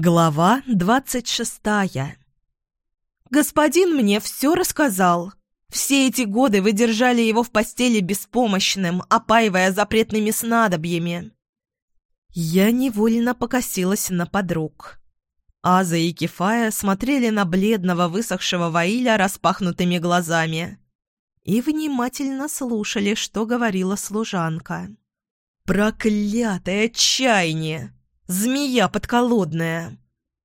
Глава двадцать шестая «Господин мне все рассказал. Все эти годы вы держали его в постели беспомощным, опаивая запретными снадобьями». Я невольно покосилась на подруг. Аза и Кефая смотрели на бледного высохшего Ваиля распахнутыми глазами и внимательно слушали, что говорила служанка. «Проклятое отчаяние!» Змея подколодная.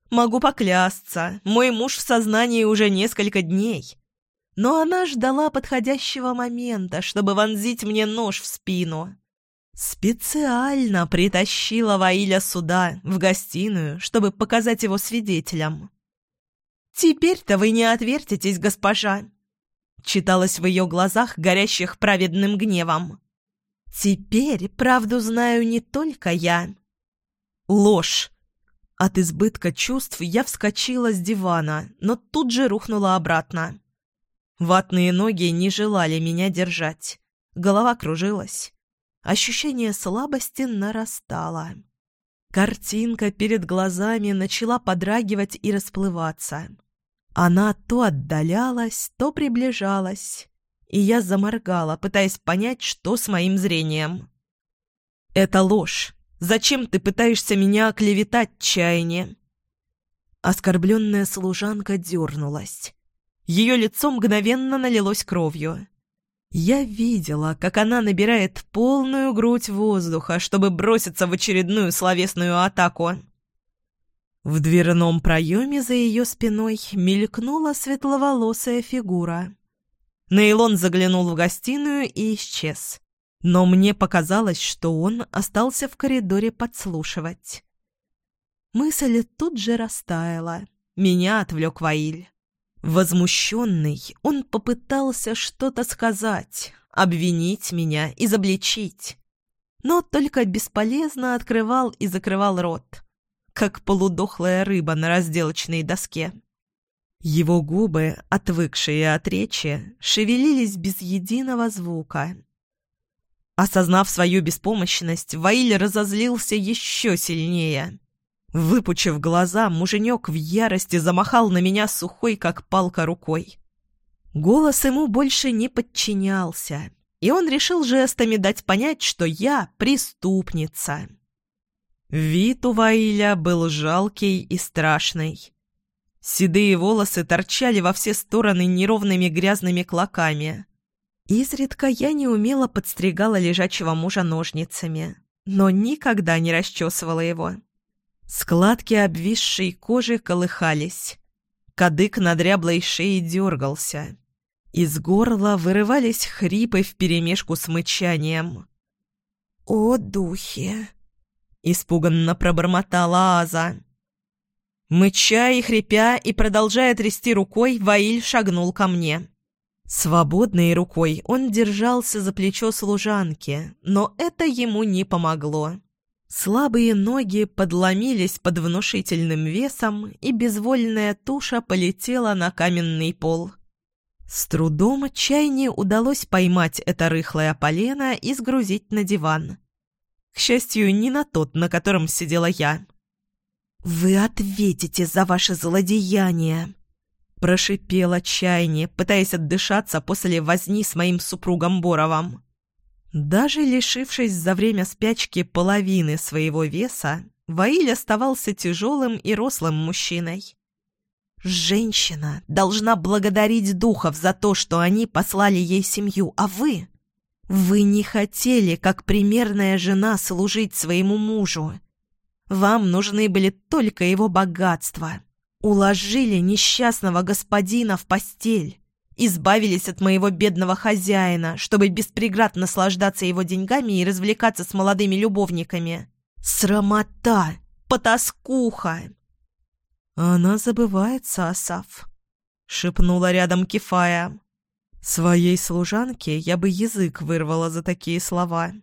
Могу поклясться, мой муж в сознании уже несколько дней. Но она ждала подходящего момента, чтобы вонзить мне нож в спину. Специально притащила Ваиля сюда, в гостиную, чтобы показать его свидетелям. «Теперь-то вы не отвертитесь, госпожа!» Читалось в ее глазах, горящих праведным гневом. «Теперь правду знаю не только я, Ложь. От избытка чувств я вскочила с дивана, но тут же рухнула обратно. Ватные ноги не желали меня держать. Голова кружилась. Ощущение слабости нарастало. Картинка перед глазами начала подрагивать и расплываться. Она то отдалялась, то приближалась, и я заморгала, пытаясь понять, что с моим зрением. «Это ложь. Зачем ты пытаешься меня оклеветать, чаяние?» Оскорбленная служанка дернулась. Ее лицо мгновенно налилось кровью. Я видела, как она набирает полную грудь воздуха, чтобы броситься в очередную словесную атаку. В дверном проеме за ее спиной мелькнула светловолосая фигура. Нейлон заглянул в гостиную и исчез но мне показалось, что он остался в коридоре подслушивать. Мысль тут же растаяла. Меня отвлек Ваиль. Возмущенный, он попытался что-то сказать, обвинить меня, изобличить. Но только бесполезно открывал и закрывал рот, как полудохлая рыба на разделочной доске. Его губы, отвыкшие от речи, шевелились без единого звука, Осознав свою беспомощность, Ваиль разозлился еще сильнее. Выпучив глаза, муженек в ярости замахал на меня сухой, как палка, рукой. Голос ему больше не подчинялся, и он решил жестами дать понять, что я преступница. Вид у Ваиля был жалкий и страшный. Седые волосы торчали во все стороны неровными грязными клоками. Изредка я неумело подстригала лежачего мужа ножницами, но никогда не расчесывала его. Складки обвисшей кожи колыхались. Кадык на дряблой шее дергался. Из горла вырывались хрипы вперемешку с мычанием. «О, духи!» — испуганно пробормотала Аза. Мыча и хрипя и продолжая трясти рукой, Ваиль шагнул ко мне. Свободной рукой он держался за плечо служанки, но это ему не помогло. Слабые ноги подломились под внушительным весом, и безвольная туша полетела на каменный пол. С трудом чайне удалось поймать это рыхлое полено и сгрузить на диван. К счастью, не на тот, на котором сидела я. «Вы ответите за ваше злодеяние!» Прошипел отчаяние, пытаясь отдышаться после возни с моим супругом Боровым. Даже лишившись за время спячки половины своего веса, Ваиль оставался тяжелым и рослым мужчиной. «Женщина должна благодарить духов за то, что они послали ей семью, а вы...» «Вы не хотели, как примерная жена, служить своему мужу. Вам нужны были только его богатства, Уложили несчастного господина в постель. Избавились от моего бедного хозяина, чтобы без преград наслаждаться его деньгами и развлекаться с молодыми любовниками. Срамота! Потаскуха!» «Она забывается, Асав», — шепнула рядом Кефая. «Своей служанке я бы язык вырвала за такие слова».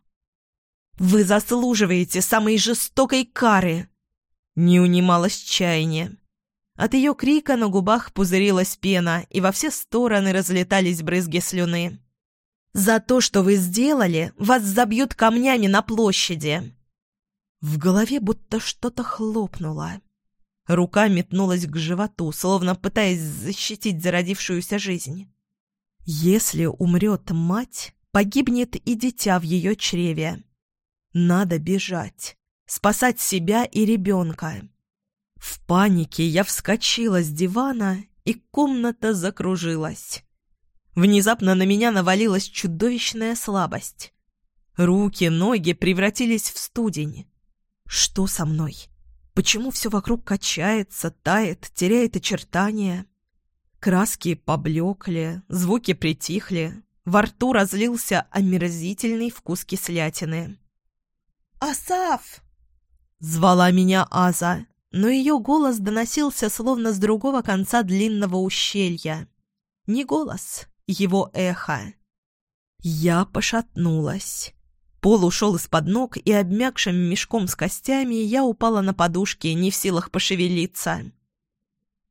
«Вы заслуживаете самой жестокой кары!» Не унималось чаяние. От ее крика на губах пузырилась пена, и во все стороны разлетались брызги слюны. «За то, что вы сделали, вас забьют камнями на площади!» В голове будто что-то хлопнуло. Рука метнулась к животу, словно пытаясь защитить зародившуюся жизнь. Если умрет мать, погибнет и дитя в ее чреве. Надо бежать, спасать себя и ребенка. В панике я вскочила с дивана, и комната закружилась. Внезапно на меня навалилась чудовищная слабость. Руки, ноги превратились в студень. Что со мной? Почему все вокруг качается, тает, теряет очертания? Краски поблекли, звуки притихли, во рту разлился омерзительный вкус кислятины. «Асаф!» — звала меня Аза, но ее голос доносился словно с другого конца длинного ущелья. Не голос, его эхо. Я пошатнулась. Пол ушел из-под ног, и обмякшим мешком с костями я упала на подушки, не в силах пошевелиться.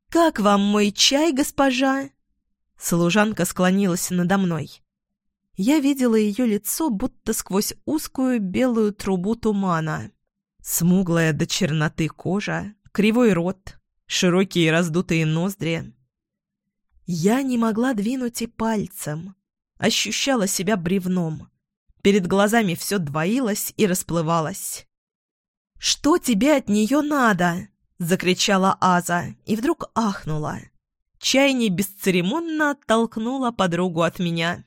«Как вам мой чай, госпожа?» Служанка склонилась надо мной. Я видела ее лицо, будто сквозь узкую белую трубу тумана. Смуглая до черноты кожа, кривой рот, широкие раздутые ноздри. Я не могла двинуть и пальцем. Ощущала себя бревном. Перед глазами все двоилось и расплывалось. «Что тебе от нее надо?» — закричала Аза и вдруг ахнула. Чайни бесцеремонно оттолкнула подругу от меня.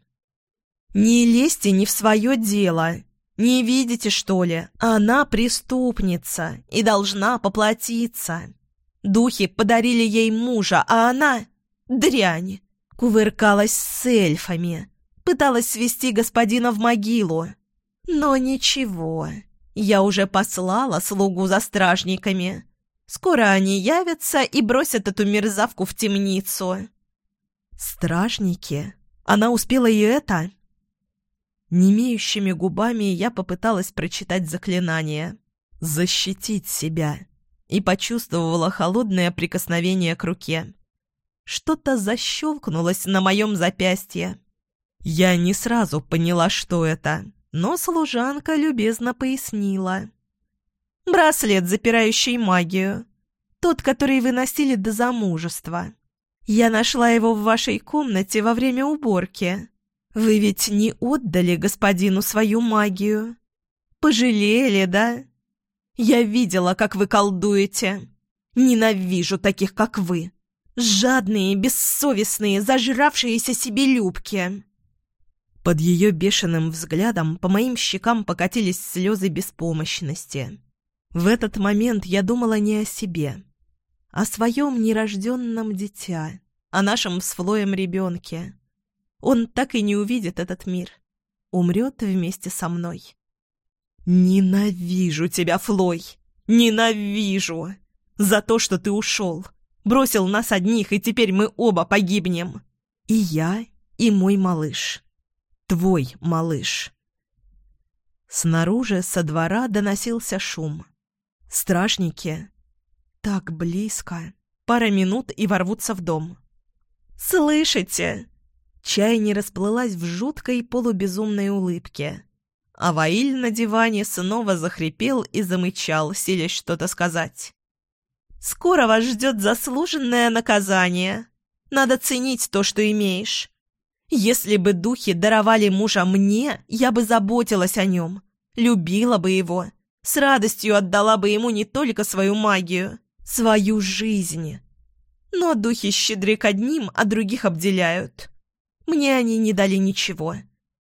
«Не лезьте не в свое дело. Не видите, что ли? Она преступница и должна поплатиться. Духи подарили ей мужа, а она — дрянь. Кувыркалась с эльфами, пыталась свести господина в могилу. Но ничего, я уже послала слугу за стражниками». Скоро они явятся и бросят эту мерзавку в темницу. Стражники? Она успела и это? Немеющими губами я попыталась прочитать заклинание. Защитить себя. И почувствовала холодное прикосновение к руке. Что-то защелкнулось на моем запястье. Я не сразу поняла, что это, но служанка любезно пояснила. Браслет, запирающий магию. Тот, который вы носили до замужества. Я нашла его в вашей комнате во время уборки. Вы ведь не отдали господину свою магию. Пожалели, да? Я видела, как вы колдуете. Ненавижу таких, как вы. Жадные, бессовестные, зажравшиеся себе любки. Под ее бешеным взглядом по моим щекам покатились слезы беспомощности. В этот момент я думала не о себе, о своем нерожденном дитя, о нашем с Флоем ребенке. Он так и не увидит этот мир. Умрет вместе со мной. «Ненавижу тебя, Флой! Ненавижу! За то, что ты ушел! Бросил нас одних, и теперь мы оба погибнем! И я, и мой малыш. Твой малыш!» Снаружи, со двора, доносился шум. Стражники. Так близко. Пара минут и ворвутся в дом. «Слышите?» Чай не расплылась в жуткой полубезумной улыбке. А Ваиль на диване снова захрипел и замычал, силясь что-то сказать. «Скоро вас ждет заслуженное наказание. Надо ценить то, что имеешь. Если бы духи даровали мужа мне, я бы заботилась о нем, любила бы его, с радостью отдала бы ему не только свою магию, свою жизнь. Но духи щедры к одним, а других обделяют. Мне они не дали ничего.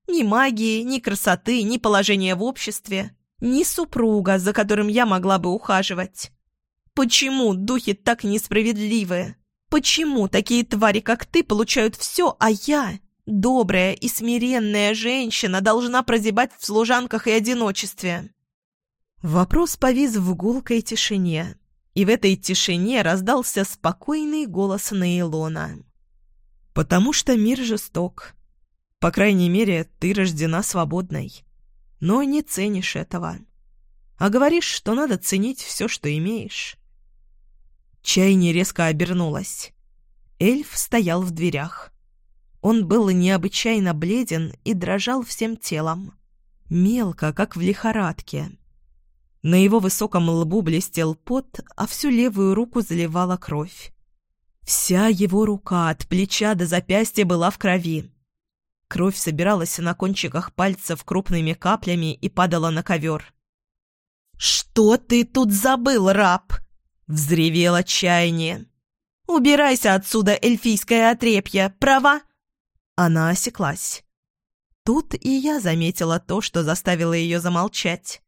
Ни магии, ни красоты, ни положения в обществе, ни супруга, за которым я могла бы ухаживать. Почему духи так несправедливы? Почему такие твари, как ты, получают все, а я, добрая и смиренная женщина, должна прозябать в служанках и одиночестве?» Вопрос повис в гулкой тишине, и в этой тишине раздался спокойный голос Нейлона. «Потому что мир жесток. По крайней мере, ты рождена свободной. Но не ценишь этого. А говоришь, что надо ценить все, что имеешь». Чайни резко обернулась. Эльф стоял в дверях. Он был необычайно бледен и дрожал всем телом. Мелко, как в лихорадке. На его высоком лбу блестел пот, а всю левую руку заливала кровь. Вся его рука от плеча до запястья была в крови. Кровь собиралась на кончиках пальцев крупными каплями и падала на ковер. «Что ты тут забыл, раб?» — взревел отчаяние. «Убирайся отсюда, эльфийское отрепье! Права?» Она осеклась. Тут и я заметила то, что заставило ее замолчать.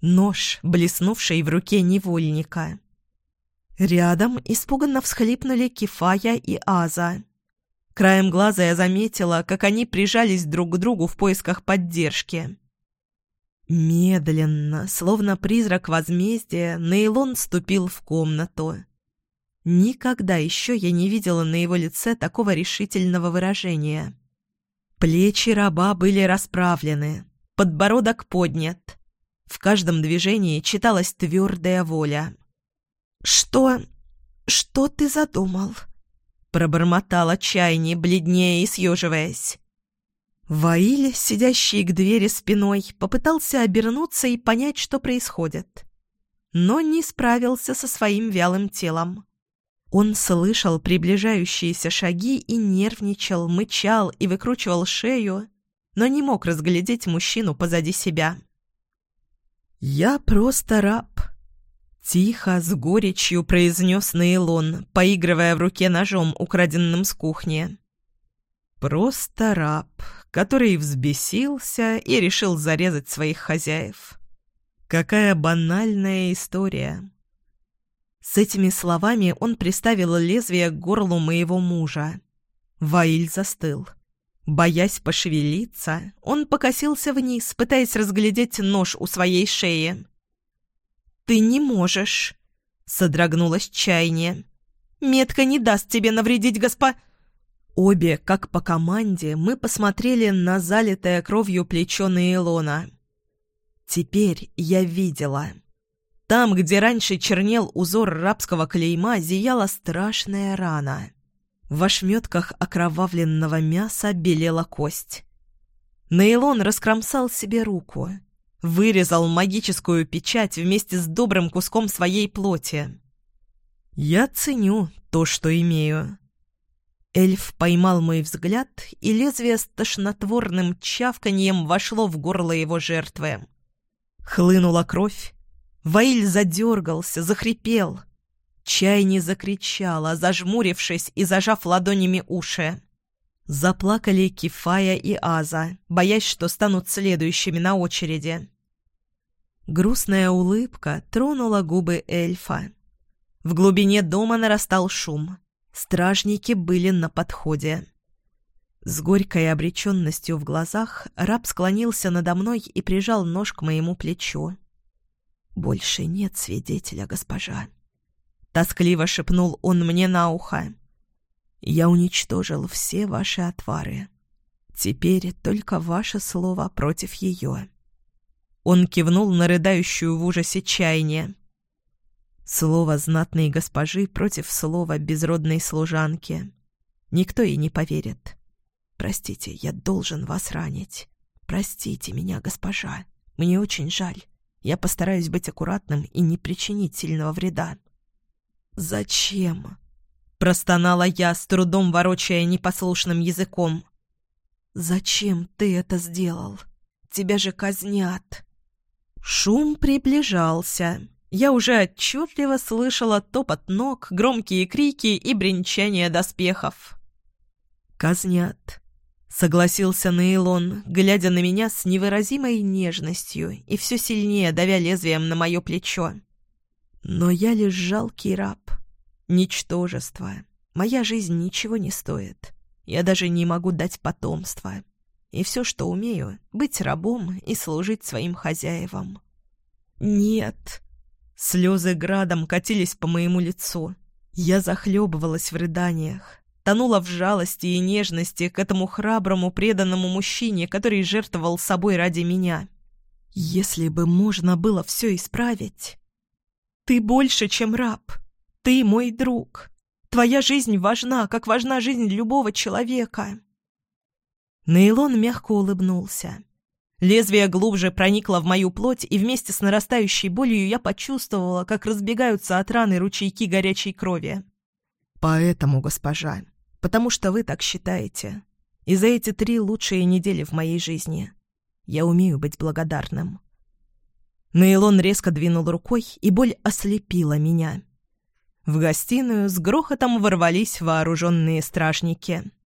Нож, блеснувший в руке невольника. Рядом испуганно всхлипнули Кефая и Аза. Краем глаза я заметила, как они прижались друг к другу в поисках поддержки. Медленно, словно призрак возмездия, Нейлон ступил в комнату. Никогда еще я не видела на его лице такого решительного выражения. Плечи раба были расправлены, подбородок поднят. В каждом движении читалась твердая воля. «Что... что ты задумал?» Пробормотал отчаяние, бледнее и съеживаясь. Ваиль, сидящий к двери спиной, попытался обернуться и понять, что происходит. Но не справился со своим вялым телом. Он слышал приближающиеся шаги и нервничал, мычал и выкручивал шею, но не мог разглядеть мужчину позади себя. «Я просто раб», — тихо, с горечью произнес Нейлон, поигрывая в руке ножом, украденным с кухни. «Просто раб, который взбесился и решил зарезать своих хозяев. Какая банальная история!» С этими словами он приставил лезвие к горлу моего мужа. Ваиль застыл. Боясь пошевелиться, он покосился вниз, пытаясь разглядеть нож у своей шеи. «Ты не можешь!» — содрогнулась чайне. «Метка не даст тебе навредить, госпо...» Обе, как по команде, мы посмотрели на залитое кровью плечо Нейлона. Теперь я видела. Там, где раньше чернел узор рабского клейма, зияла страшная рана. В ошметках окровавленного мяса белела кость. Нейлон раскромсал себе руку, вырезал магическую печать вместе с добрым куском своей плоти. «Я ценю то, что имею». Эльф поймал мой взгляд, и лезвие с тошнотворным чавканьем вошло в горло его жертвы. Хлынула кровь, Ваиль задергался, захрипел. Чайни закричала, зажмурившись и зажав ладонями уши. Заплакали Кифая и Аза, боясь, что станут следующими на очереди. Грустная улыбка тронула губы эльфа. В глубине дома нарастал шум. Стражники были на подходе. С горькой обреченностью в глазах раб склонился надо мной и прижал нож к моему плечу. «Больше нет свидетеля, госпожа», — тоскливо шепнул он мне на ухо. «Я уничтожил все ваши отвары. Теперь только ваше слово против ее». Он кивнул на рыдающую в ужасе чаяние. Слово знатной госпожи против слова безродной служанки. Никто ей не поверит. Простите, я должен вас ранить. Простите меня, госпожа. Мне очень жаль. Я постараюсь быть аккуратным и не причинить сильного вреда». «Зачем?» — простонала я, с трудом ворочая непослушным языком. «Зачем ты это сделал? Тебя же казнят!» Шум приближался. Я уже отчетливо слышала топот ног, громкие крики и бренчание доспехов. «Казнят. Согласился Нейлон, глядя на меня с невыразимой нежностью и все сильнее давя лезвием на мое плечо. Но я лишь жалкий раб. Ничтожество. Моя жизнь ничего не стоит. Я даже не могу дать потомство. И все, что умею, быть рабом и служить своим хозяевам. Нет. Слезы градом катились по моему лицу. Я захлебывалась в рыданиях тонула в жалости и нежности к этому храброму, преданному мужчине, который жертвовал собой ради меня. Если бы можно было все исправить. Ты больше, чем раб. Ты мой друг. Твоя жизнь важна, как важна жизнь любого человека. Нейлон мягко улыбнулся. Лезвие глубже проникло в мою плоть, и вместе с нарастающей болью я почувствовала, как разбегаются от раны ручейки горячей крови. «Поэтому, госпожа, потому что вы так считаете. И за эти три лучшие недели в моей жизни я умею быть благодарным». Нейлон резко двинул рукой, и боль ослепила меня. В гостиную с грохотом ворвались вооруженные стражники –